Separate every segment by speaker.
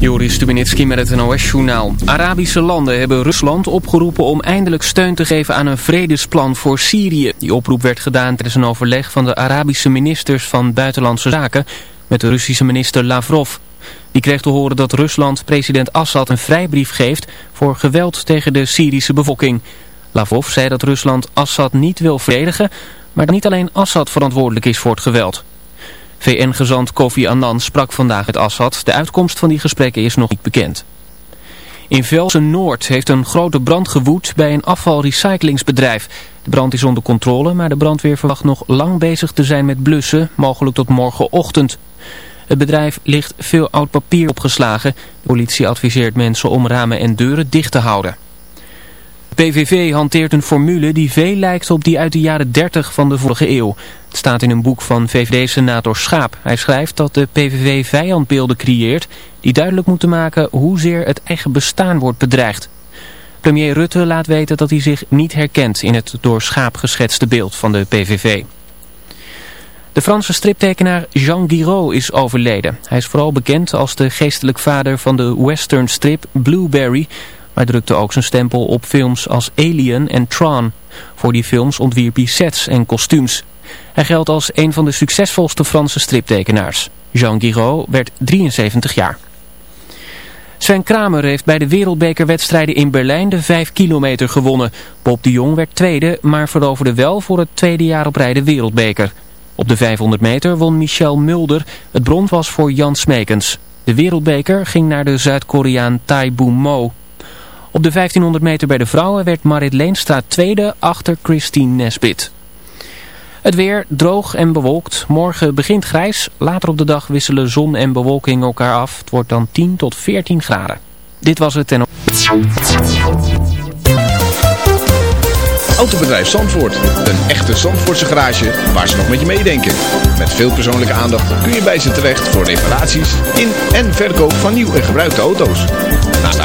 Speaker 1: Joris Stubenitski met het NOS-journaal. Arabische landen hebben Rusland opgeroepen om eindelijk steun te geven aan een vredesplan voor Syrië. Die oproep werd gedaan tijdens een overleg van de Arabische ministers van Buitenlandse Zaken met de Russische minister Lavrov. Die kreeg te horen dat Rusland president Assad een vrijbrief geeft voor geweld tegen de Syrische bevolking. Lavrov zei dat Rusland Assad niet wil verdedigen, maar dat niet alleen Assad verantwoordelijk is voor het geweld. VN-gezant Kofi Annan sprak vandaag met Assad. De uitkomst van die gesprekken is nog niet bekend. In Velsen-Noord heeft een grote brand gewoed bij een afvalrecyclingsbedrijf. De brand is onder controle, maar de brandweer verwacht nog lang bezig te zijn met blussen, mogelijk tot morgenochtend. Het bedrijf ligt veel oud papier opgeslagen. De politie adviseert mensen om ramen en deuren dicht te houden. PVV hanteert een formule die veel lijkt op die uit de jaren 30 van de vorige eeuw. Het staat in een boek van VVD-senator Schaap. Hij schrijft dat de PVV vijandbeelden creëert die duidelijk moeten maken hoezeer het eigen bestaan wordt bedreigd. Premier Rutte laat weten dat hij zich niet herkent in het door Schaap geschetste beeld van de PVV. De Franse striptekenaar Jean Giraud is overleden. Hij is vooral bekend als de geestelijk vader van de western strip Blueberry hij drukte ook zijn stempel op films als Alien en Tron. Voor die films ontwierp hij sets en kostuums. Hij geldt als een van de succesvolste Franse striptekenaars. Jean Giraud werd 73 jaar. Sven Kramer heeft bij de wereldbekerwedstrijden in Berlijn de 5 kilometer gewonnen. Bob de Jong werd tweede, maar veroverde wel voor het tweede jaar op rij de wereldbeker. Op de 500 meter won Michel Mulder. Het brons was voor Jan Smekens. De wereldbeker ging naar de Zuid-Koreaan Tai Boon Mo. Op de 1500 meter bij de vrouwen werd Marit Leenstra tweede achter Christine Nesbit. Het weer droog en bewolkt. Morgen begint grijs. Later op de dag wisselen zon en bewolking elkaar af. Het wordt dan 10 tot 14 graden. Dit was het en...
Speaker 2: Autobedrijf Zandvoort. Een echte Zandvoortse garage waar ze nog met je meedenken. Met veel persoonlijke aandacht kun je bij ze terecht voor reparaties in en verkoop van nieuw en gebruikte auto's.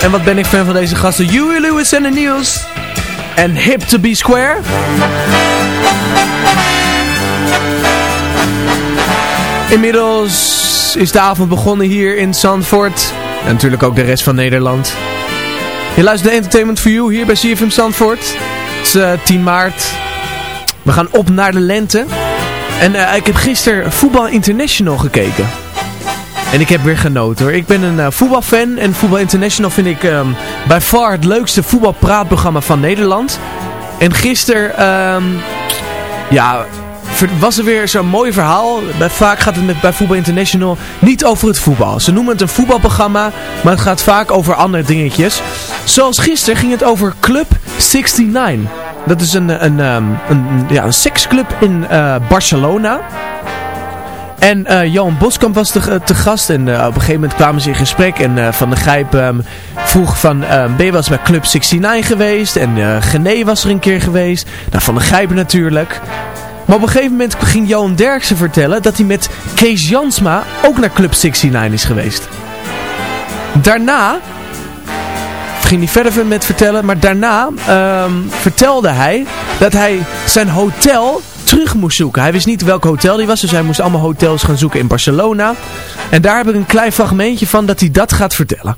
Speaker 3: En wat ben ik fan van deze gasten. Huey Lewis en de Niels. En Hip to be Square. Inmiddels is de avond begonnen hier in Zandvoort. En natuurlijk ook de rest van Nederland. Je luistert naar Entertainment for You hier bij CFM Zandvoort. Het is uh, eh, 10 maart. We gaan op naar de lente. En uh, ik heb gisteren Voetbal International gekeken. En ik heb weer genoten hoor. Ik ben een uh, voetbalfan en Voetbal International vind ik um, by far het leukste voetbalpraatprogramma van Nederland. En gisteren, um, ja, was er weer zo'n mooi verhaal. Bij, vaak gaat het met, bij Voetbal International niet over het voetbal. Ze noemen het een voetbalprogramma, maar het gaat vaak over andere dingetjes. Zoals gisteren ging het over Club 69. Dat is een, een, um, een, ja, een seksclub in uh, Barcelona. En uh, Johan Boskamp was te, te gast en uh, op een gegeven moment kwamen ze in gesprek en uh, Van de Grijp um, vroeg van, ben je bij Club 69 geweest? En Gené was er een keer geweest. Nou, Van de Grijp natuurlijk. Maar op een gegeven moment ging Johan Derksen vertellen dat hij met Kees Jansma ook naar Club 69 is geweest. Daarna ging hij verder met vertellen, maar daarna um, vertelde hij dat hij zijn hotel terug moest zoeken. Hij wist niet welk hotel hij was, dus hij moest allemaal hotels gaan zoeken in Barcelona. En daar heb ik een klein fragmentje van dat hij dat gaat vertellen.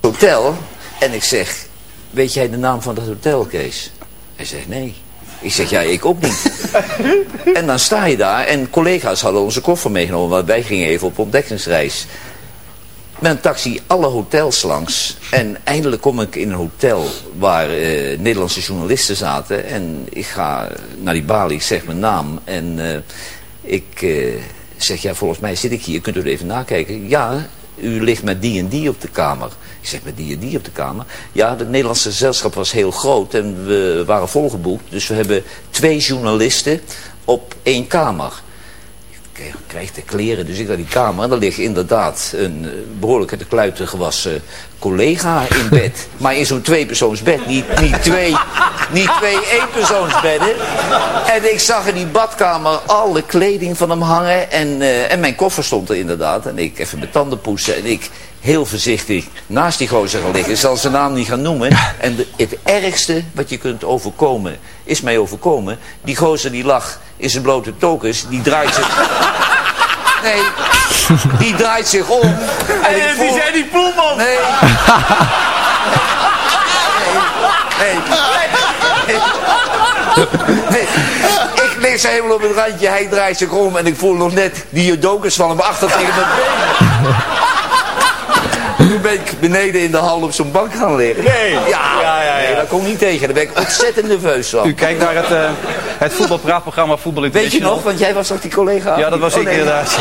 Speaker 4: Hotel, en ik zeg, weet jij de naam van dat hotel, Kees? Hij zegt, nee. Ik zeg, ja, ik ook niet. en dan sta je daar en collega's hadden onze koffer meegenomen, want wij gingen even op ontdekkingsreis een taxi alle hotels langs. En eindelijk kom ik in een hotel waar uh, Nederlandse journalisten zaten. En ik ga naar die balie, ik zeg mijn naam. En uh, ik uh, zeg, ja, volgens mij zit ik hier. Kunt u er even nakijken? Ja, u ligt met die en die op de kamer. Ik zeg, met die en die op de kamer? Ja, het Nederlandse gezelschap was heel groot en we waren volgeboekt. Dus we hebben twee journalisten op één kamer krijg de kleren. Dus ik naar die kamer en daar ligt inderdaad een uh, behoorlijk uit de kluiten gewassen collega in bed. Maar in zo'n tweepersoonsbed, niet, niet twee, niet twee eenpersoonsbedden. En ik zag in die badkamer alle kleding van hem hangen en, uh, en mijn koffer stond er inderdaad. En ik even mijn tanden poetsen en ik heel voorzichtig naast die gozer gaan liggen. Ik zal zijn naam niet gaan noemen. En de, het ergste wat je kunt overkomen, is mij overkomen. Die gozer die lag in zijn blote tokens, die draait zich... Nee, die draait zich om.
Speaker 5: En ik voel... Die zijn die poelman.
Speaker 4: Nee. Nee. Nee. nee. Ik lig zo helemaal op het randje, hij draait zich om en ik voel nog net die dokers van hem achter tegen mijn benen. Toen ben ik beneden in de hal op zo'n bank gaan liggen.
Speaker 5: Nee.
Speaker 4: Ja, ja, ja, ja. dat kon niet tegen. Daar ben ik ontzettend nerveus van.
Speaker 5: U kijkt naar het, uh, het voetbalpraatprogramma Voetbal International.
Speaker 4: Weet je nog, want jij was ook die collega?
Speaker 5: Ja, dat was oh, ik inderdaad.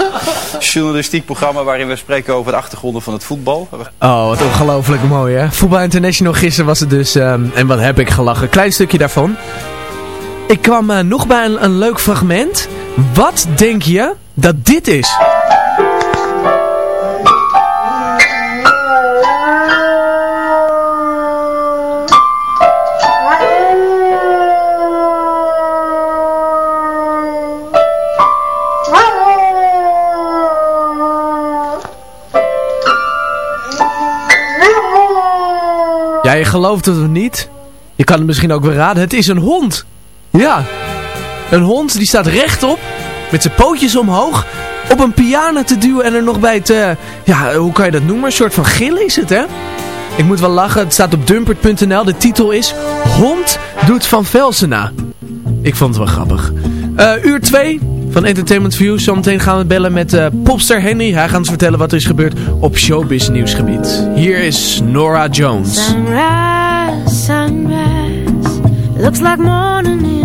Speaker 5: Journalistiek programma waarin we spreken over de achtergronden van het voetbal.
Speaker 3: Oh, wat ongelooflijk mooi hè. Voetbal International gisteren was het dus, um, en wat heb ik gelachen. Klein stukje daarvan. Ik kwam uh, nog bij een, een leuk fragment. Wat denk je dat dit is? Ja, je gelooft het niet. Je kan het misschien ook weer raden. Het is een hond. Ja. Een hond die staat rechtop. Met zijn pootjes omhoog. Op een piano te duwen en er nog bij te... Ja, hoe kan je dat noemen? Een soort van gillen is het, hè? Ik moet wel lachen. Het staat op dumpert.nl. De titel is... Hond doet Van Velsena. Ik vond het wel grappig. Uh, uur 2 van Entertainment View. Zometeen gaan we bellen met uh, popster Henny. Hij gaat ons vertellen wat er is gebeurd op showbiz nieuwsgebied. Hier is Nora Jones.
Speaker 6: Sunrise, sunrise. Looks like morning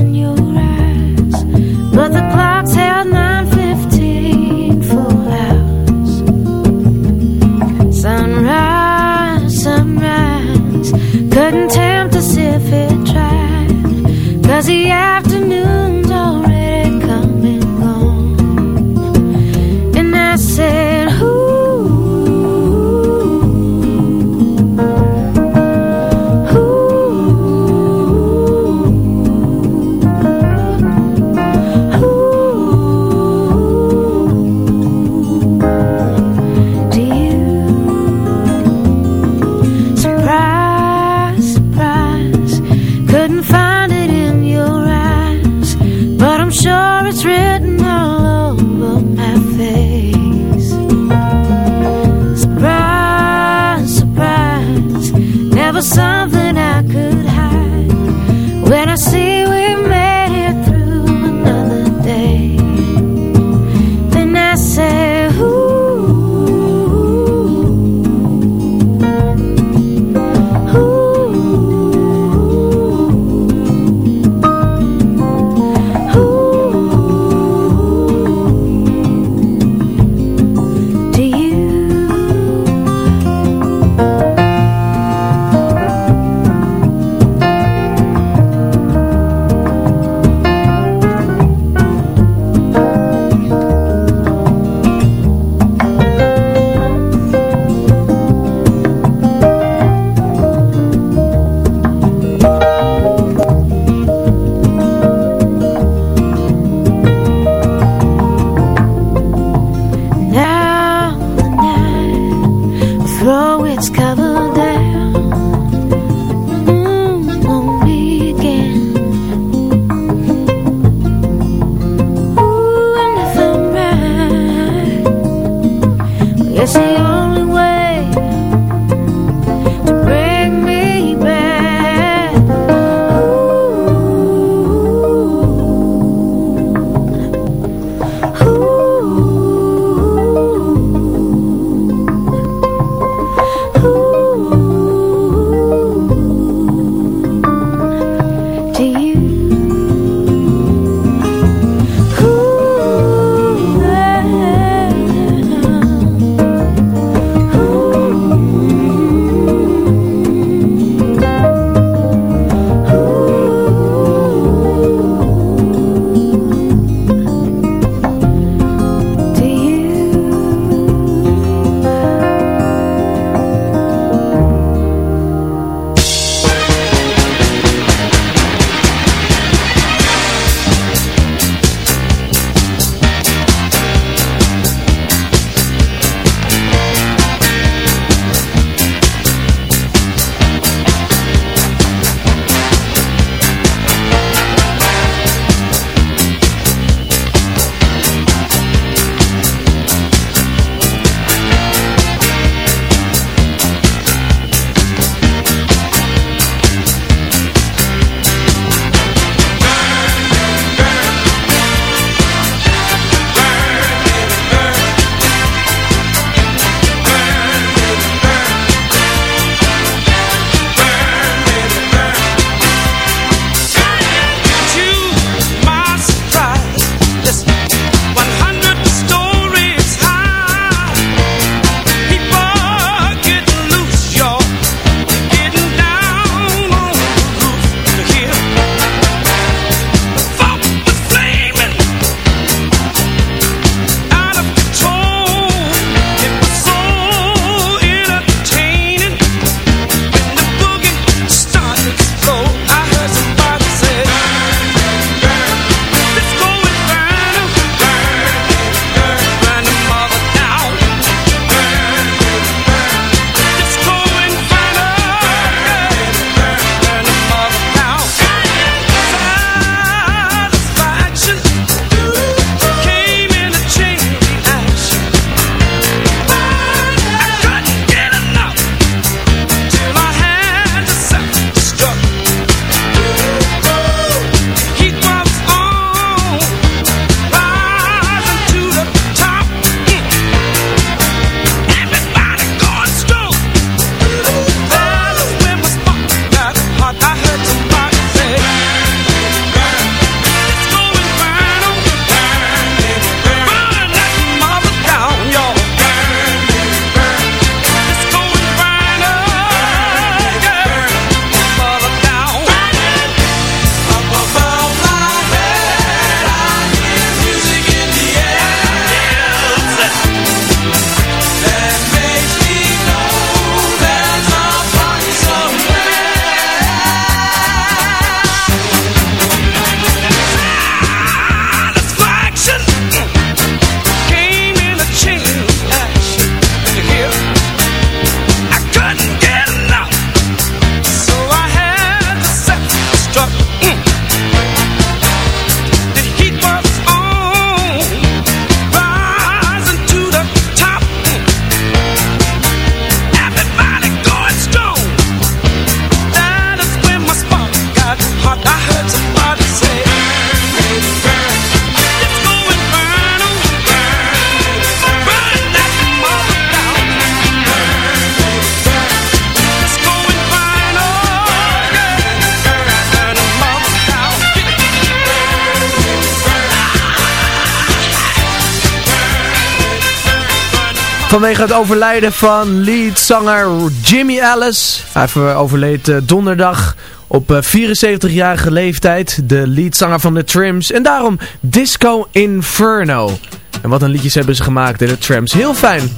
Speaker 3: Vanwege het overlijden van leadzanger Jimmy Ellis. Hij overleed uh, donderdag op 74-jarige leeftijd. De leadzanger van de Trims. En daarom Disco Inferno. En wat een liedjes hebben ze gemaakt, de Trams. Heel fijn.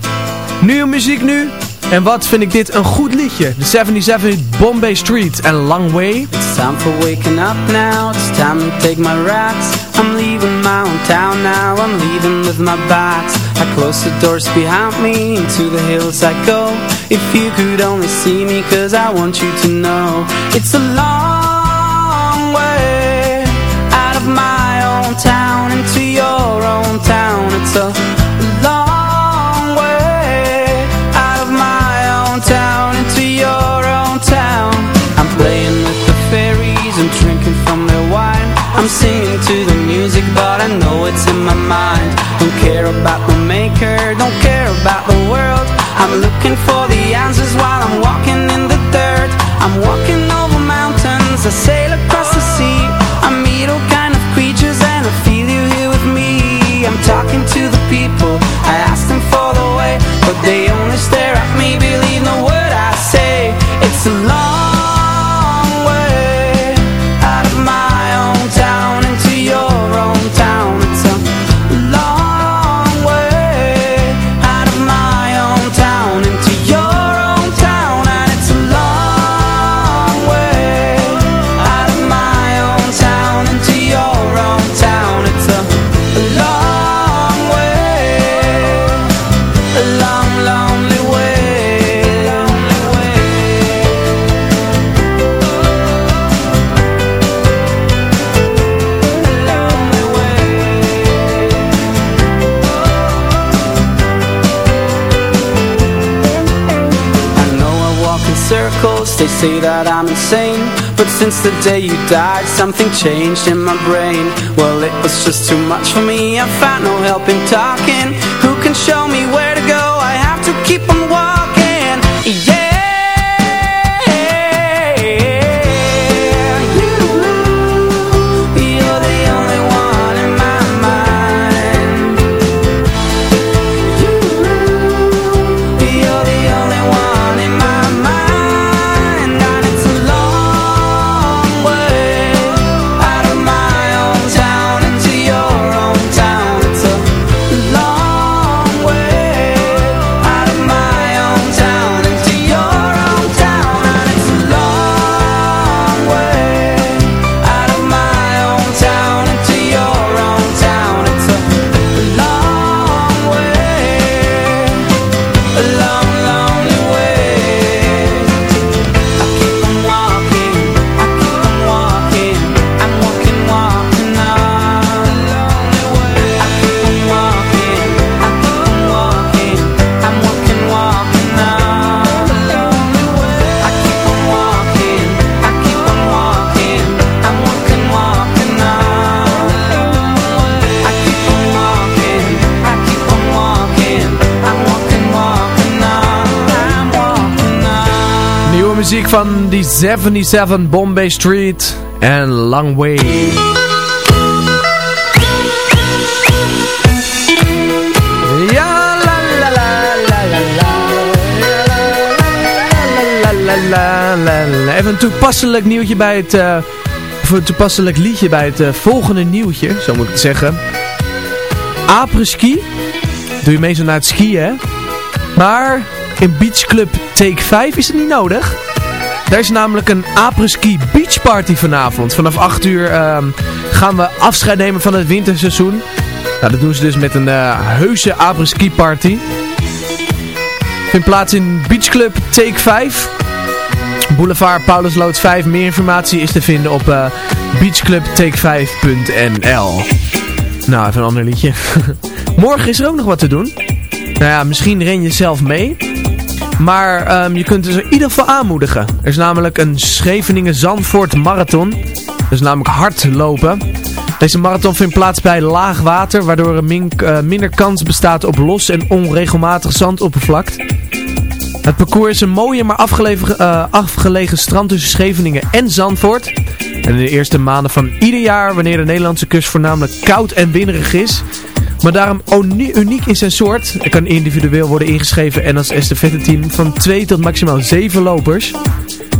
Speaker 3: Nieuwe muziek nu. En wat vind ik dit een goed liedje. De 77 Bombay Street en Long Way.
Speaker 7: It's time for waking up now. It's time to take my rats. I'm leaving my own town now. I'm leaving with my bats. I close the doors behind me. Into the hills I go. If you could only see me. Cause I want you to know. It's a long way. Out of my own town. Into your own town. It's a I'm singing to the music but I know it's in my mind. Don't care about the maker, don't care about the world. I'm looking for the answers while I'm walking in the dirt. I'm walking over mountains, I sail say that I'm insane But since the day you died Something changed in my brain. Well, it was just too much for me. I found no help in talking
Speaker 3: van die 77 Bombay Street en Long Way. Ja, la la la la la Even een toepasselijk nieuwtje bij het... Uh, een toepasselijk liedje bij het uh, volgende nieuwtje, zo moet ik het zeggen. Apres-ski. Doe je mee zo naar het skiën? Maar in Beach Club Take 5 is het niet nodig. Daar is namelijk een apres-ski beach party vanavond. Vanaf 8 uur um, gaan we afscheid nemen van het winterseizoen. Nou, dat doen ze dus met een uh, heuse apres-ski party. Vindt plaats in Beach Club Take 5. Boulevard Paulusloot 5. Meer informatie is te vinden op uh, beachclubtake5.nl Nou, even een ander liedje. Morgen is er ook nog wat te doen. Nou ja, misschien ren je zelf mee. Maar um, je kunt dus in ieder geval aanmoedigen. Er is namelijk een Scheveningen-Zandvoort marathon. Dat is namelijk hardlopen. Deze marathon vindt plaats bij laag water, waardoor er uh, minder kans bestaat op los en onregelmatig zandoppervlak. Het parcours is een mooie maar afgelegen, uh, afgelegen strand tussen Scheveningen en Zandvoort. En in de eerste maanden van ieder jaar, wanneer de Nederlandse kust voornamelijk koud en winderig is,
Speaker 8: Maar daarom uniek in zijn soort. Er kan individueel worden ingeschreven en als team van 2 tot maximaal 7 lopers.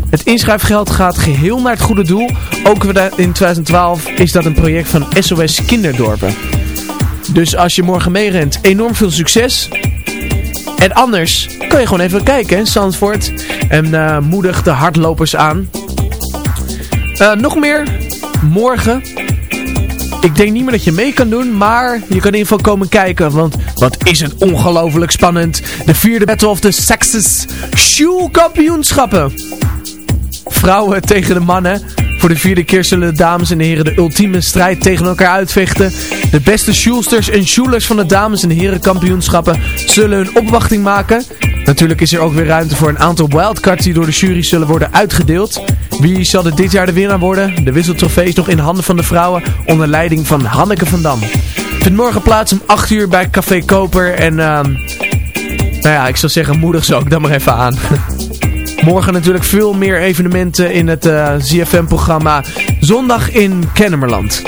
Speaker 8: Het inschrijfgeld gaat geheel naar het goede doel. Ook in 2012 is dat een project van SOS Kinderdorpen. Dus als je morgen meerent, enorm veel succes. En anders kan je gewoon even kijken, Zandvoort. En uh, moedig de hardlopers aan. Uh, nog meer, morgen. Ik denk niet meer dat je mee kan doen, maar je kan in ieder geval komen kijken. Want wat is het ongelooflijk spannend. De vierde Battle of the Sexes Shoe Kampioenschappen. Vrouwen tegen de mannen. Voor de vierde keer zullen de dames en heren de ultieme strijd tegen elkaar uitvechten. De beste Schulsters en Schulers van de dames en heren kampioenschappen zullen hun opwachting maken. Natuurlijk is er ook weer ruimte voor een aantal wildcards die door de jury zullen worden uitgedeeld. Wie zal dit jaar de winnaar worden? De wisseltrofee is nog in handen van de vrouwen onder leiding van Hanneke van Dam. Vindt morgen plaats om 8 uur bij Café Koper en... Uh, nou ja, ik zou zeggen moedig zo ik dan maar even aan. Morgen natuurlijk veel meer evenementen in het eh, ZFM-programma Zondag in Kennemerland.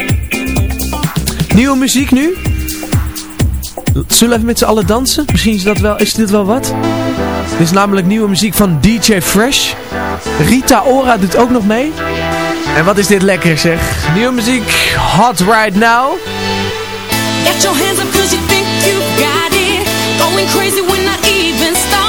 Speaker 8: Nieuwe muziek nu. Zullen we even met z'n allen dansen? Misschien is, dat wel, is dit wel wat? Dit is namelijk nieuwe muziek van DJ Fresh. Rita Ora doet ook nog mee. En wat is dit lekker zeg. Nieuwe muziek, Hot Right Now. Get your hands up cause you think you got it. Going crazy when I even started.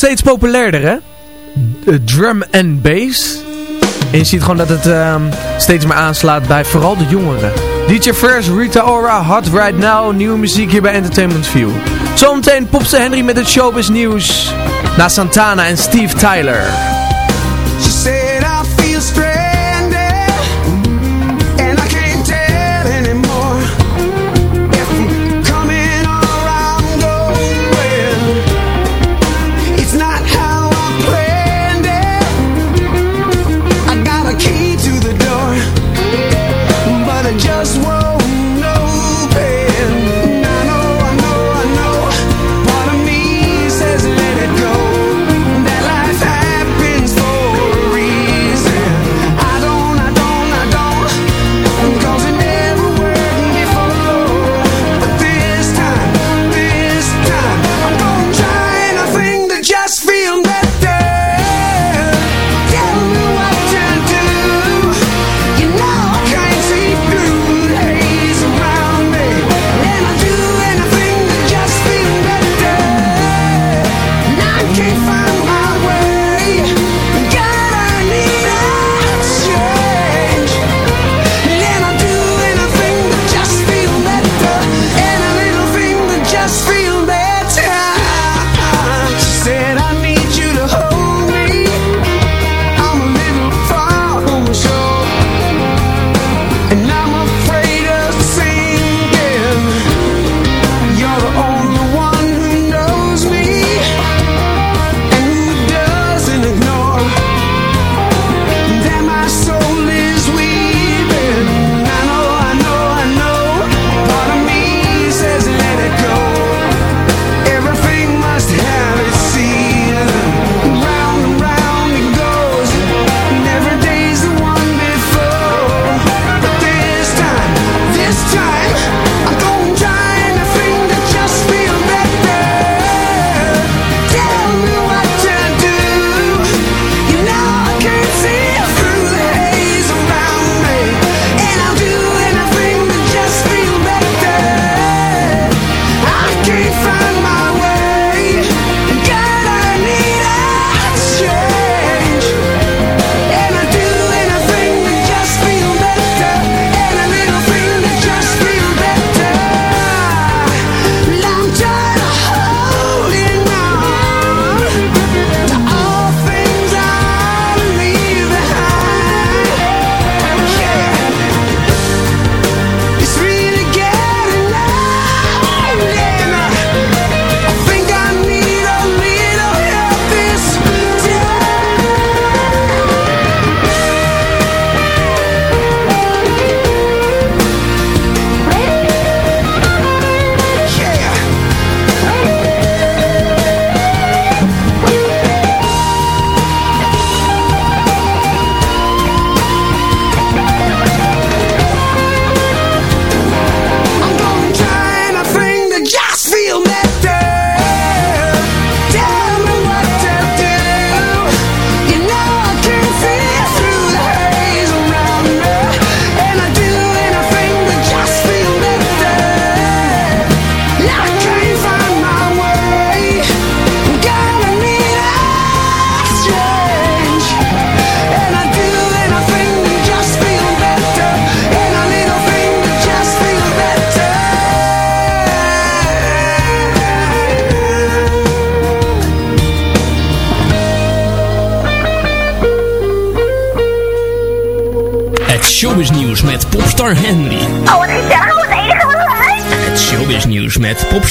Speaker 8: Steeds populairder, hè? drum and bass. En je ziet gewoon dat het um, steeds meer aanslaat bij vooral de jongeren. DJ Fresh, Rita Ora, Hot Right Now, nieuwe muziek hier bij Entertainment View. Zometeen popste Henry met het showbiz nieuws. Na Santana en Steve Tyler.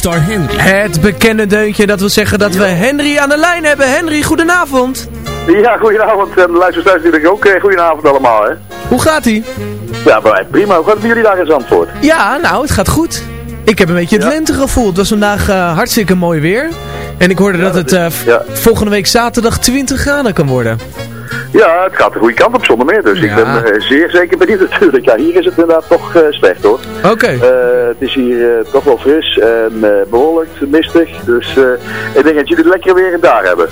Speaker 9: Henry. Het
Speaker 3: bekende deuntje, dat wil zeggen dat we Henry aan de lijn hebben. Henry, goedenavond.
Speaker 10: Ja, goedenavond. En de luisteraars thuis natuurlijk ook. eh, Goedenavond allemaal, hè.
Speaker 3: Hoe gaat ie?
Speaker 10: Ja, bij mij prima. Hoe gaat het met jullie daar in Zandvoort?
Speaker 3: Ja, nou, het gaat goed. Ik heb een beetje het lentegevoel. Het was vandaag eh, hartstikke mooi weer. En ik hoorde dat het eh,
Speaker 10: ja.
Speaker 3: volgende week zaterdag 20 graden kan worden.
Speaker 10: Ja, het gaat de goede kant op zonder meer. Dus ik ben eh, zeer zeker benieuwd natuurlijk. Ja, hier is het inderdaad toch eh, slecht hoor.
Speaker 3: Oké.
Speaker 10: Eh, het is hier toch wel fris en eh, bewolkt, mistig. Dus ik denk dat jullie het lekker weer daar hebben.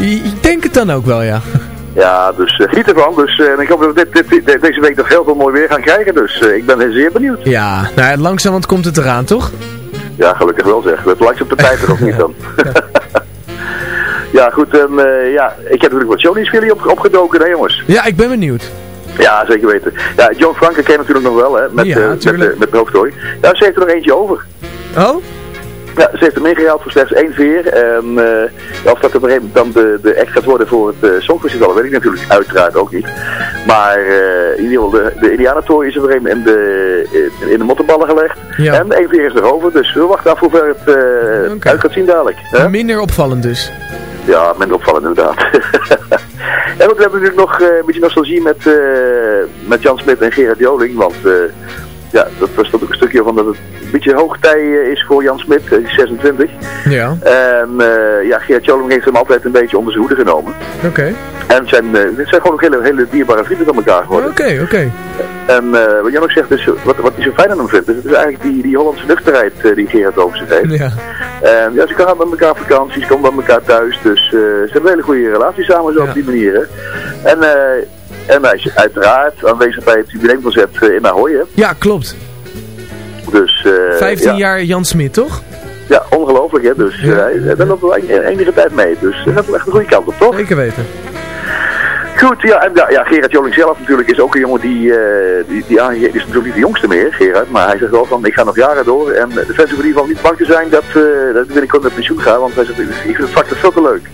Speaker 3: Ik denk het dan ook wel, ja.
Speaker 10: Ja, dus eh, geniet ervan. Dus en ik hoop dat we dit, dit, dit- deze week nog heel veel mooi weer gaan krijgen. Dus ik ben zeer benieuwd.
Speaker 3: Ja, nou langzamerhand komt het eraan, toch?
Speaker 10: Ja, gelukkig wel zeg. Het lijkt op de tijd er nog niet dan. Ja, goed. En, eh, ja, ik heb natuurlijk wat voor jullie op, opgedoken, hè jongens?
Speaker 3: Ja, ik ben benieuwd.
Speaker 10: Ja, zeker weten. Ja, John Franke ken je natuurlijk nog wel, hè? Met,
Speaker 3: Ja,
Speaker 10: eh, met, eh, met de hoofdtooi. Ze heeft er nog eentje over.
Speaker 3: Oh?
Speaker 10: Ja, ze heeft hem ingehaald voor slechts één veer. En eh, of dat op een gegeven moment dan de, de act gaat worden voor het uh, Songfestival, weet ik natuurlijk uiteraard ook niet. Maar in ieder geval, de, de Indianatooi is er op een gegeven moment in de, in, in de mottenballen gelegd.
Speaker 3: Ja.
Speaker 10: En één veer is er over, dus we wachten af hoe ver het uit gaat zien dadelijk. hè?
Speaker 3: Minder opvallend dus.
Speaker 10: Ja, minder opvallend inderdaad. en we hebben natuurlijk nog eh, een beetje nostalgie met, eh, met Jan Smit en Gerard Joling. Want eh, ja, dat was toch ook een stukje van dat het een beetje hoogtij eh, is voor Jan Smit, hij is 26.
Speaker 3: Ja,
Speaker 10: En eh, ja, Gerard Joling heeft hem altijd een beetje onder zijn hoede genomen.
Speaker 3: oké.
Speaker 10: En zijn, eh, dit zijn gewoon ook hele, hele dierbare vrienden van elkaar geworden.
Speaker 3: Oké, oké.
Speaker 10: En eh, wat Jan ook zegt, is, wat, wat hij zo fijn aan hem vindt, is, het is eigenlijk die, die Hollandse nuchterheid eh, die Gerard over zich heeft.
Speaker 3: Ja.
Speaker 10: En ja, ze gaan met elkaar op vakantie, ze komen bij elkaar thuis. Dus eh, ze hebben een hele goede relatie samen zo
Speaker 3: Ja.
Speaker 10: op die manier. Hè. En, eh, en hij is uiteraard aanwezig bij het jubileumconcert eh, in Ahoy. Hè.
Speaker 3: ja, klopt.
Speaker 10: Dus, eh,
Speaker 3: 15
Speaker 10: ja,
Speaker 3: jaar Jan Smit, toch?
Speaker 10: Ja, ongelooflijk hè. Dus
Speaker 3: Ja.
Speaker 10: eh, loopt wel en- enige tijd mee. Dus dat gaat echt de goede kant op, toch?
Speaker 3: Zeker weten.
Speaker 10: Goed, ja, en ja, ja, Gerard Joling zelf natuurlijk is ook een jongen die, eh, die, die is natuurlijk niet de jongste meer, Gerard, maar hij zegt wel van, ik ga nog jaren door en de fans hoeven in ieder geval niet bang te zijn dat, eh dat ik binnenkort met pensioen ga, want hij zegt, ik vind het vak veel te leuk.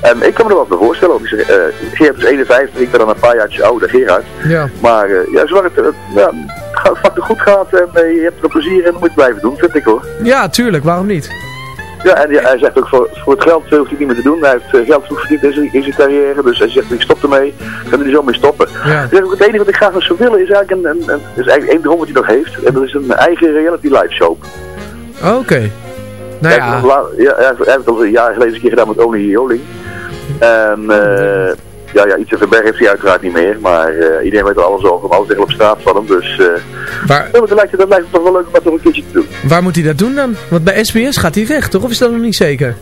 Speaker 10: En ik kan me er wel bij voorstellen, want zeg, eh, Gerard is 51, ik ben dan een paar jaartjes ouder, Gerard,
Speaker 3: Ja.
Speaker 10: maar ja, zolang het, ja, het vak er goed gaat en je hebt er plezier in, moet je blijven doen, vind ik hoor.
Speaker 3: Ja, tuurlijk, waarom niet?
Speaker 10: Ja, en ja, hij zegt ook voor, voor het geld hoeft hij niet meer te doen. Hij heeft eh, geld genoeg verdiend in zijn, in zijn carrière. Dus hij zegt, ik stop ermee. Kan er zo mee stoppen.
Speaker 3: Ja.
Speaker 10: Hij het enige wat ik graag nog zou willen is eigenlijk een, een, een, is eigenlijk één droom wat hij nog heeft. En dat is een eigen reality live show.
Speaker 3: Oké. Nou
Speaker 10: Hij heeft
Speaker 3: ja,
Speaker 10: ja, hij heeft- hij heeft het al een jaar geleden een keer gedaan met Only Joling. En eh ja, ja, iets van Berg heeft hij uiteraard niet meer. Maar eh, iedereen weet er alles over. Alles ligt op straat van hem. Dus eh
Speaker 3: waar,
Speaker 10: ja, dat, lijkt, dat lijkt me toch wel leuk om dat nog een keertje te doen.
Speaker 3: waar moet hij dat doen dan? Want bij SBS gaat hij weg, toch? Of is dat nog niet zeker?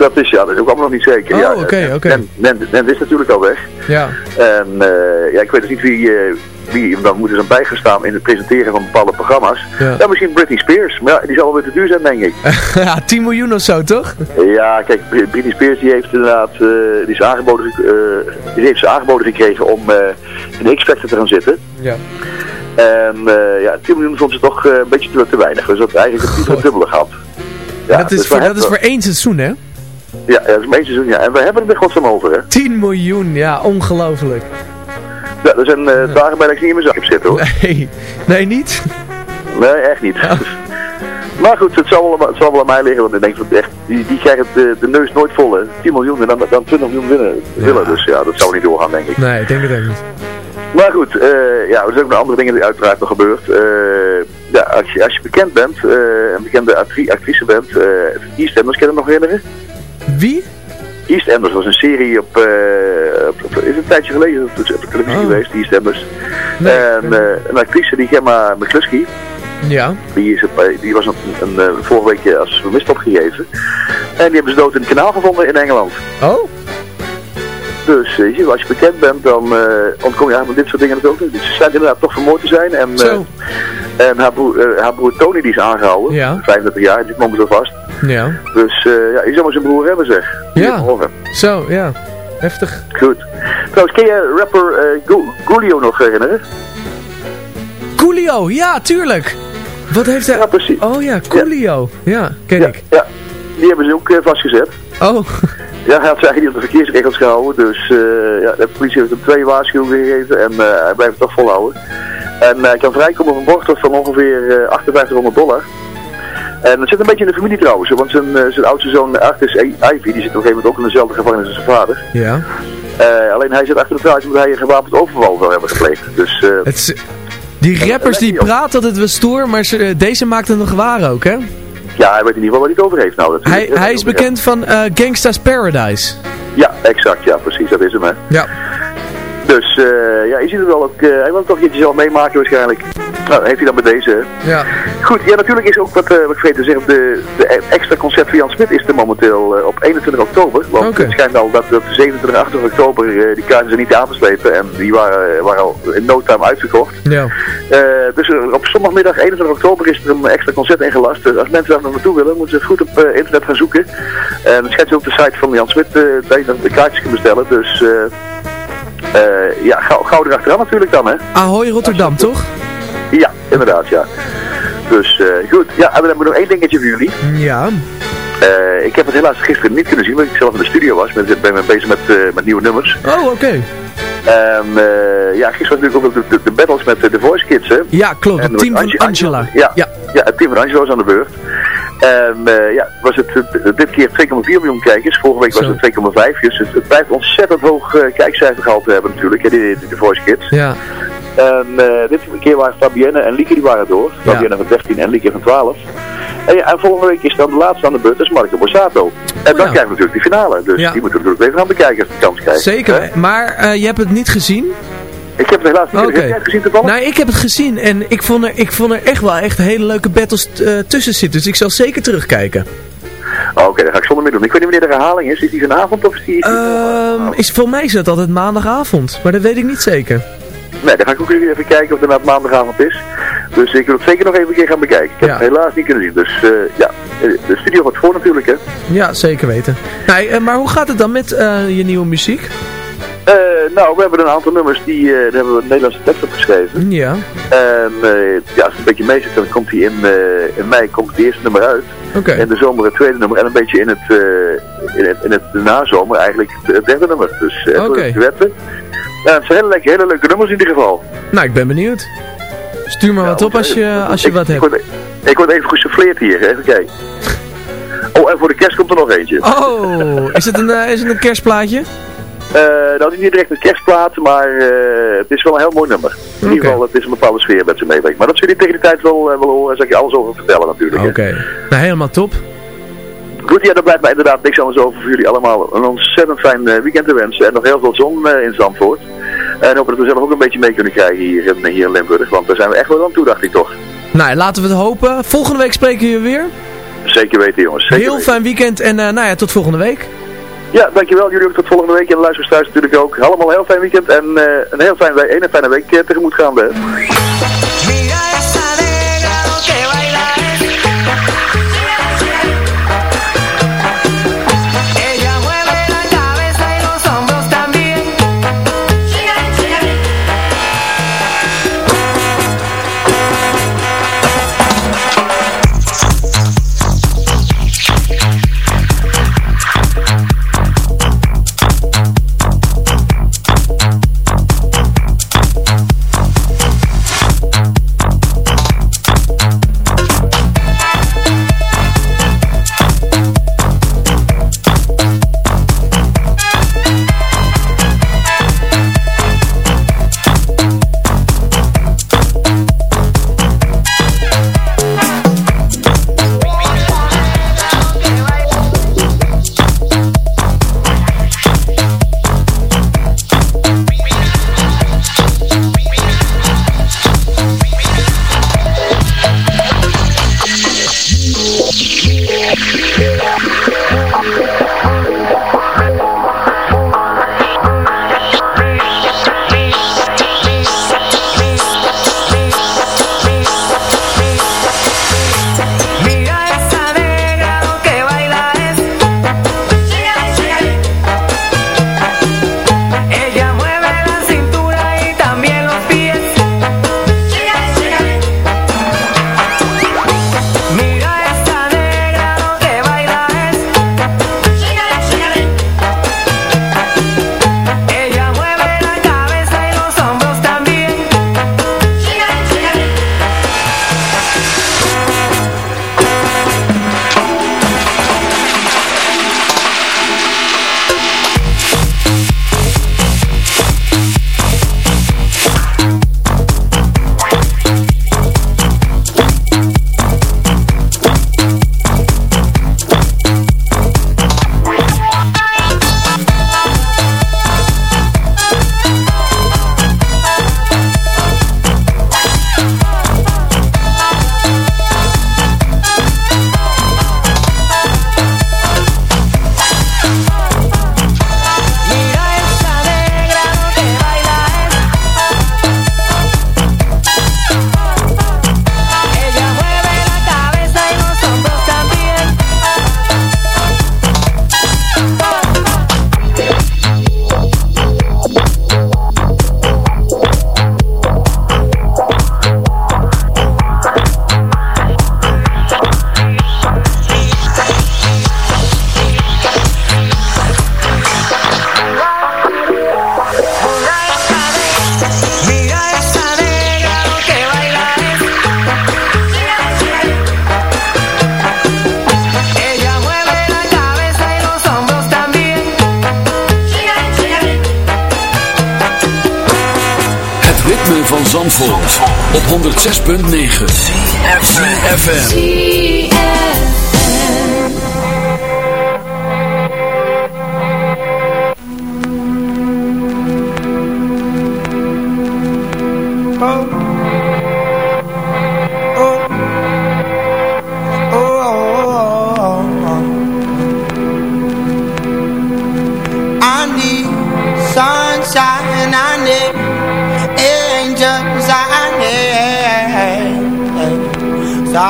Speaker 10: Dat is ja, dat is ook allemaal nog niet zeker.
Speaker 3: Oh,
Speaker 10: ja,
Speaker 3: oké,
Speaker 10: en-
Speaker 3: oké.
Speaker 10: En, en, en is natuurlijk al weg.
Speaker 3: Ja.
Speaker 10: En eh, ja, ik weet dus niet wie, eh, wie dan moet zijn bijgestaan in het presenteren van bepaalde programma's.
Speaker 3: Ja.
Speaker 10: Ja, misschien Britney Spears. Maar ja, die zal wel weer te duur zijn, denk ik.
Speaker 3: ja, 10 miljoen of zo, toch?
Speaker 10: ja, kijk, Br- Britney Spears die heeft inderdaad eh, die is aangeboden, eh, die heeft ze aangeboden gekregen om eh, in de X-Factor te gaan zitten.
Speaker 3: Ja.
Speaker 10: En eh, ja, 10 miljoen vond ze toch eh, een beetje te, te weinig. Dus dat eigenlijk het dubbele gehad. Ja,
Speaker 3: dat is,
Speaker 10: dus
Speaker 3: voor, dat is voor één seizoen, hè?
Speaker 10: Ja, dat is een seizoen, ja. En we hebben er godsnaam over, hè.
Speaker 3: 10 miljoen, ja, ongelooflijk.
Speaker 10: Ja, er zijn eh, dagen bij dat ik niet in mijn zak heb zitten, hoor.
Speaker 3: Nee, nee niet?
Speaker 10: Nee, echt niet. Maar goed, het zal, wel, het zal wel aan mij liggen, want ik denk van echt, die, die krijgen de, de neus nooit vol. Hè. 10 miljoen en dan, dan 20 miljoen winnen, willen. Dus ja, dat zou niet doorgaan, denk ik.
Speaker 3: Nee, ik denk het ook niet.
Speaker 10: Maar goed, eh, ja, er zijn ook nog andere dingen die uiteraard nog gebeurd. Eh, ja, als je, als je bekend bent, eh, een bekende actri actrice bent, eh EastEnders, kan je dat nog herinneren?
Speaker 3: Wie?
Speaker 10: EastEnders was een serie op, eh, op, op- is een tijdje geleden op, de- op de televisie
Speaker 3: Oh.
Speaker 10: geweest, EastEnders.
Speaker 3: Nee,
Speaker 10: en eh, een actrice, die Gemma McCluskey,
Speaker 3: Ja.
Speaker 10: Die, is op, die was een, een, eh, vorige week als vermist opgegeven. En die hebben ze dood in het kanaal gevonden in Engeland.
Speaker 3: Oh?
Speaker 10: Dus eh, je ziet, als je bekend bent, dan eh, ontkom je eigenlijk met dit soort dingen natuurlijk ook niet. Dus ze schijnt inderdaad toch vermoord te zijn. En,
Speaker 3: Zo.
Speaker 10: eh, en haar, broer, eh, haar broer Tony die is aangehouden.
Speaker 3: Ja.
Speaker 10: 35 jaar, die zit momenteel vast.
Speaker 3: Ja.
Speaker 10: Dus eh, ja, je zou maar zijn broer hebben zeg.
Speaker 3: Ja. Zo, ja. Heftig.
Speaker 10: Goed. Trouwens, ken je rapper eh Gulio nog herinneren?
Speaker 3: Coolio, ja, tuurlijk. Wat heeft hij...
Speaker 10: Ja, precies.
Speaker 3: Oh ja, Coolio. Ja, ken
Speaker 10: Ja,
Speaker 3: ik.
Speaker 10: ja, die hebben ze ook eh, vastgezet.
Speaker 3: Oh,
Speaker 10: Ja, hij had zich eigenlijk niet op de verkeersregels gehouden. Dus eh, ja, de politie heeft hem twee waarschuwingen gegeven en eh, hij blijft het toch volhouden. En hij kan vrijkomen op een borgtocht van ongeveer eh 5800 dollar. En het zit een beetje in de familie trouwens, want zijn, eh, zijn oudste zoon Artis Ivy, die zit op een gegeven moment ook in dezelfde gevangenis als zijn vader.
Speaker 3: Ja.
Speaker 10: Eh, alleen hij zit achter de tralies omdat hij een gewapend overval zou hebben gepleegd. Dus, eh,
Speaker 3: Het die rappers die praten altijd wel stoer, maar ze, eh, deze maakt het nog waar ook, hè?
Speaker 10: Ja, hij weet in ieder geval waar hij het over heeft nou. Dat
Speaker 3: Hij, hij is bekend van eh, Gangsta's Paradise.
Speaker 10: Ja, exact, ja precies, dat is hem hè.
Speaker 3: Ja.
Speaker 10: Dus eh, ja, je ziet het wel ook, eh, hij wil het toch keertje zelf meemaken waarschijnlijk. Nou, heeft hij dan bij deze.
Speaker 3: Ja.
Speaker 10: Goed, ja natuurlijk is ook wat, eh, wat ik vergeten te zeggen, de, de extra concert van Jan Smit is er momenteel eh, op 21 oktober. Want het schijnt al dat dat 27 en 28 oktober eh, die kaarten zijn niet aan te slepen en die waren, waren al in no time uitverkocht.
Speaker 3: Ja.
Speaker 10: Dus op zondagmiddag 21 oktober is er een extra concert ingelast. Dus als mensen daar naartoe willen, moeten ze goed op internet gaan zoeken. En dan schijnt op de site van Jan Smit dat je de kaartjes kunt bestellen. Dus ja, gauw, gauw erachteraan natuurlijk dan hè.
Speaker 3: Ahoy Rotterdam, toch?
Speaker 10: Ja, inderdaad ja. Dus eh, goed, ja, en dan hebben we nog één dingetje voor jullie.
Speaker 3: Ja.
Speaker 10: Eh, ik heb het helaas gisteren niet kunnen zien, omdat ik zelf in de studio was. Ik ben, bezig met, eh, met nieuwe nummers.
Speaker 3: Oh, oké.
Speaker 10: En eh, ja, gisteren was natuurlijk ook de, de, de battles met de, Voice Kids, hè.
Speaker 3: Ja, klopt. Het team van
Speaker 10: Ange-
Speaker 3: Angela.
Speaker 10: Ja,
Speaker 3: Ja.
Speaker 10: ja. het team van Angela was aan de beurt. En eh, ja, was het dit keer 2,4 miljoen kijkers. Vorige week was het 2,5. Dus het, het blijft ontzettend hoog kijkcijfer gehaald te hebben natuurlijk, hè, die, die, de Voice Kids.
Speaker 3: Ja.
Speaker 10: En eh, dit keer waren Fabienne en Lieke die waren door.
Speaker 3: Ja.
Speaker 10: Fabienne van 13 en Lieke van 12. En, ja, en volgende week is dan de laatste aan de beurt, dat is Marco Borsato. En dan
Speaker 3: Oh ja.
Speaker 10: krijgen we natuurlijk die finale. Dus
Speaker 3: Ja.
Speaker 10: die moeten we natuurlijk even gaan bekijken als de kans krijgen.
Speaker 3: Zeker. Maar eh, je hebt het niet gezien?
Speaker 10: Ik heb het helaas niet het gezien toevallig?
Speaker 3: Nou, ik heb het gezien en ik vond er, ik vond er echt wel echt hele leuke battles eh, tussen zitten. Dus ik zal zeker terugkijken.
Speaker 10: Oké, dan ga ik zonder meer doen. Ik weet niet wanneer de herhaling is. Is die vanavond of is die...
Speaker 3: Ehm is, voor mij is het altijd maandagavond, maar dat weet ik niet zeker.
Speaker 10: Nee, dan ga ik ook even kijken of het inderdaad maandagavond is. Dus ik wil het zeker nog even een keer gaan bekijken. Ik heb
Speaker 3: Ja.
Speaker 10: het helaas niet kunnen zien. Dus eh, ja, eh, de studio gaat voor natuurlijk hè.
Speaker 3: Ja, zeker weten. Nou, eh, maar hoe gaat het dan met je nieuwe muziek?
Speaker 10: Nou, we hebben een aantal nummers die daar hebben we een Nederlandse tekst op geschreven.
Speaker 3: Ja.
Speaker 10: En ja, als het een beetje mee zit, dan komt die in, in mei komt het eerste nummer uit.
Speaker 3: Oké.
Speaker 10: In de zomer het tweede nummer en een beetje in het, in het, in het de nazomer eigenlijk het, het derde nummer. Dus uh,
Speaker 3: Oké.
Speaker 10: duetten. Ja, het zijn hele, leuke- hele leuke nummers in ieder geval.
Speaker 3: Nou, ik ben benieuwd. Stuur maar wat op als je, als je
Speaker 10: ik,
Speaker 3: wat
Speaker 10: ik
Speaker 3: hebt.
Speaker 10: word, ik word even gesouffleerd hier, even kijken. Oh, en voor de kerst komt er nog eentje.
Speaker 3: Oh, is het een, eh, is het een kerstplaatje?
Speaker 10: Eh, nou, niet direct een kerstplaat, maar eh, het is wel een heel mooi nummer. In ieder geval, het is een bepaalde sfeer met ze meebrengt. Maar dat zul je tegen die tijd wel, eh, wel horen, zal ik je alles over vertellen natuurlijk.
Speaker 3: Oké. Nou, helemaal top.
Speaker 10: Goed, ja, dan blijft mij inderdaad niks anders over voor jullie allemaal. Een ontzettend fijn eh, weekend te wensen en nog heel veel zon eh, in Zandvoort. En hopen dat we zelf ook een beetje mee kunnen krijgen hier in, hier in Limburg, want daar zijn we echt wel aan toe, dacht ik toch.
Speaker 3: Nou, laten we het hopen. Volgende week spreken we weer.
Speaker 10: Zeker weten jongens, zeker
Speaker 3: Heel
Speaker 10: weten.
Speaker 3: fijn weekend en eh, nou ja, tot volgende week.
Speaker 10: Ja, dankjewel. Jullie ook tot volgende week en de luisteraars thuis natuurlijk ook. Allemaal een heel fijn weekend en eh, een heel fijn, we- een fijne week tegemoet gaan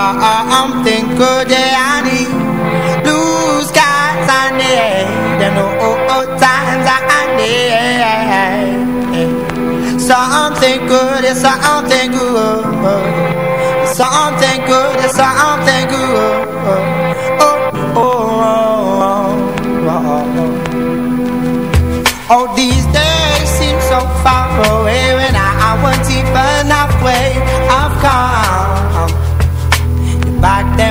Speaker 11: something good, yeah, I need blue skies, I need and old times, I need something good, it's something good, something good, it's something good. Oh, oh, oh, oh, oh. Oh, these days seem so far away when I, I was even halfway I've come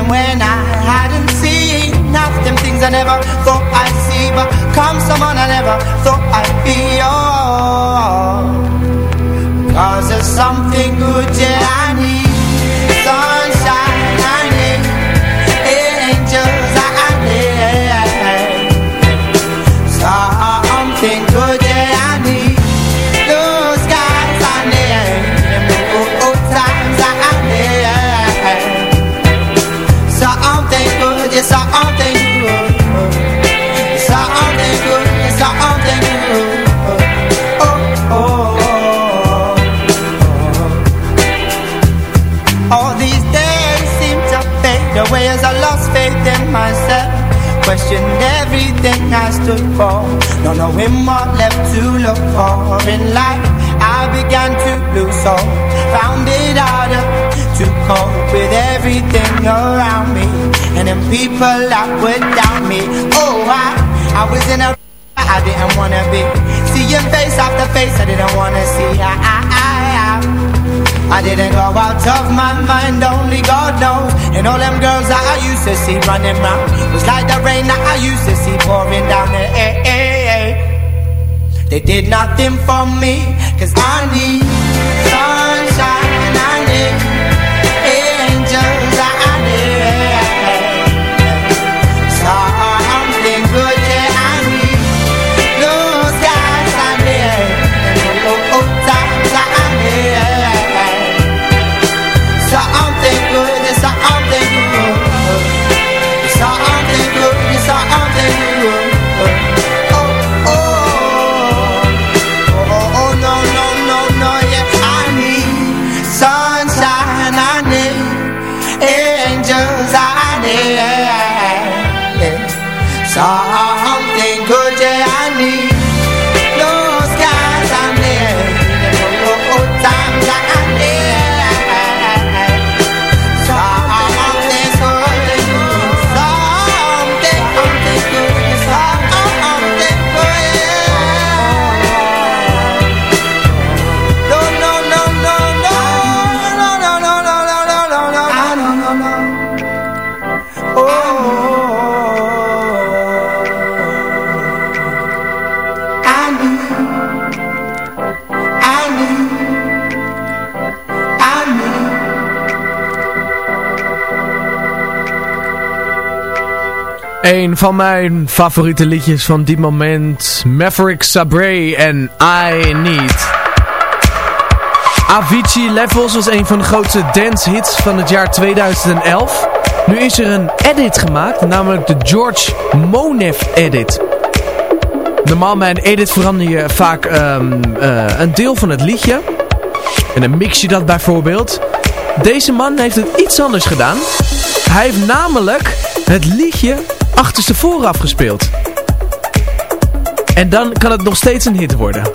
Speaker 11: when I hadn't seen Half them things I never thought I'd see But come someone I never thought I'd be oh, Cause there's something good, yeah, I Questioned everything I stood for. Not knowing what left to look for in life. I began to lose hope Found it harder to cope with everything around me. And then people that would doubt me. Oh, I, I was in a I didn't wanna be. Seeing face after face I didn't wanna see. I, I, I didn't go out of my mind, only God knows And all them girls that I used to see running round Was like the rain that I used to see pouring down the. They did nothing for me Cause I need sunshine, I need
Speaker 3: Een van mijn favoriete liedjes van die moment. Maverick Sabre en I Need. Avicii Levels was een van de grootste dance hits van het jaar 2011. Nu is er een edit gemaakt, namelijk de George Monev edit. Normaal bij een edit verander je vaak ehm, eh, een deel van het liedje. En dan mix je dat bijvoorbeeld. Deze man heeft het iets anders gedaan. Hij heeft namelijk het liedje achterstevoren afgespeeld. En dan kan het nog steeds een hit worden.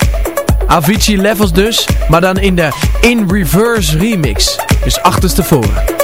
Speaker 3: Avicii Levels dus, maar dan in de In Reverse remix. Dus achterstevoren.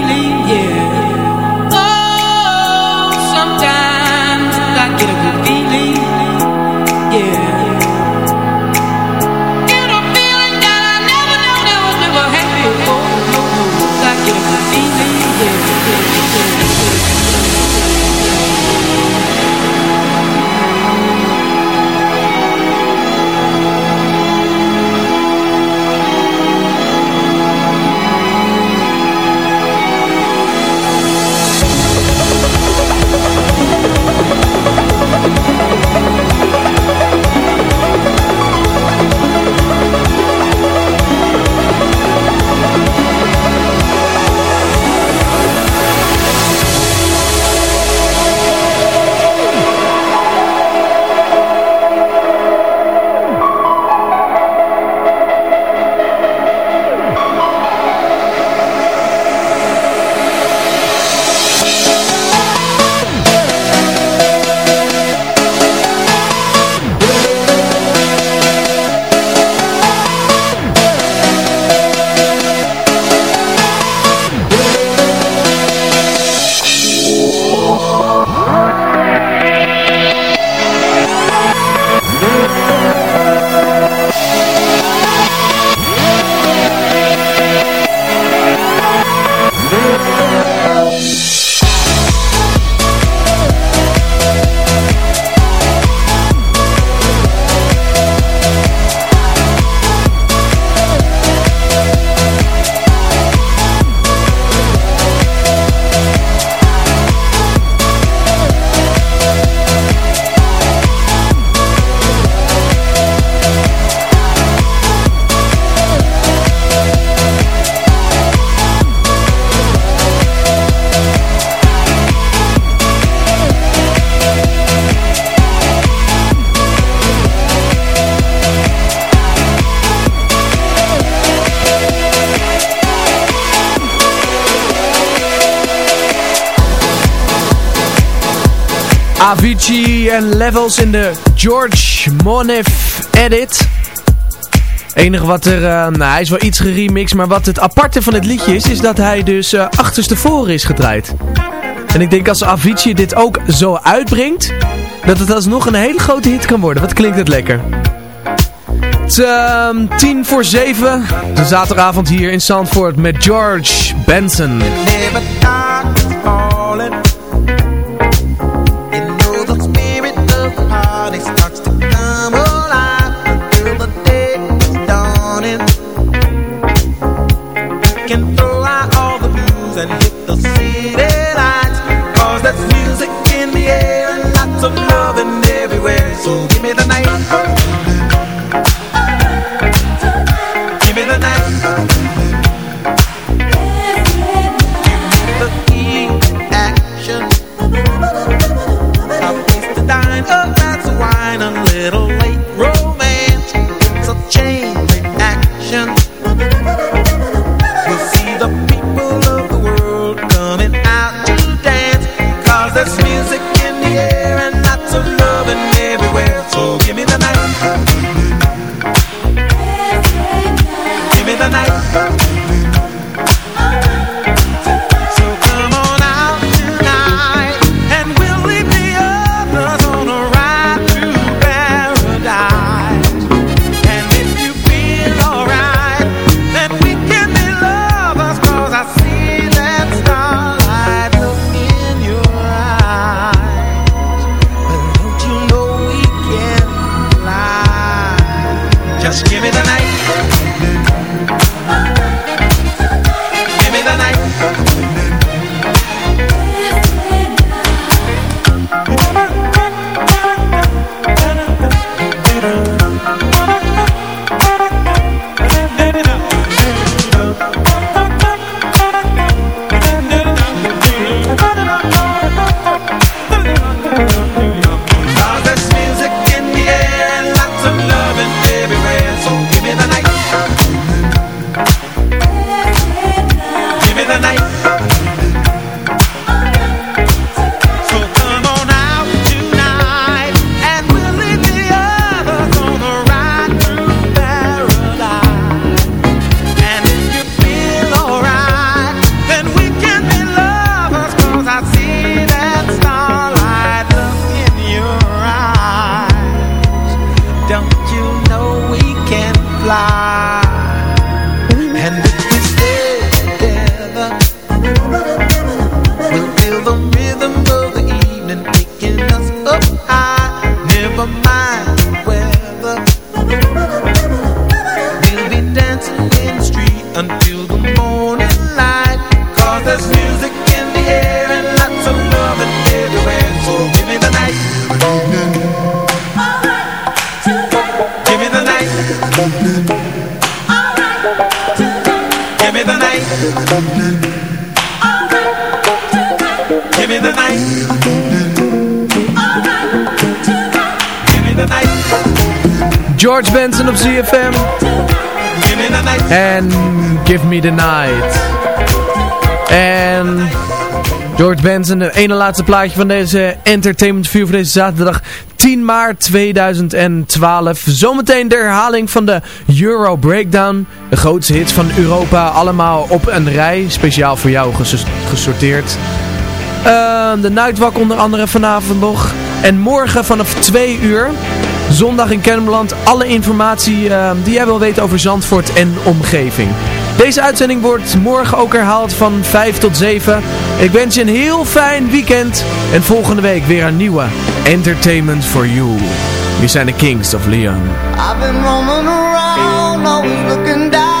Speaker 12: Avicii en Levels in de George Monif edit. enige wat er, uh, nou hij is wel iets geremixed, maar wat het aparte van het liedje is, is dat hij dus uh, achterstevoren is gedraaid. En ik denk als Avicii dit ook zo uitbrengt, dat het alsnog een hele grote hit kan worden. Wat klinkt het lekker. Het uh, tien voor zeven, de zaterdagavond hier in Zandvoort met George Benson.
Speaker 3: ZFM. En Give Me The Night. En George Benson, de ene laatste plaatje van deze Entertainment View voor deze zaterdag 10 maart 2012. Zometeen de herhaling van de Euro Breakdown. De grootste hits van Europa, allemaal op een rij. Speciaal voor jou ges- gesorteerd. Ehm, de Nightwalk onder andere vanavond nog. En morgen vanaf 2 uur. Zondag in Kennemerland. Alle informatie ehm, die jij wil weten over Zandvoort en omgeving. Deze uitzending wordt morgen ook herhaald van 5 tot 7. Ik wens je een heel fijn weekend. En volgende week weer een nieuwe Entertainment for You. Hier zijn de Kings of Leon.
Speaker 11: I've been roaming around, always looking down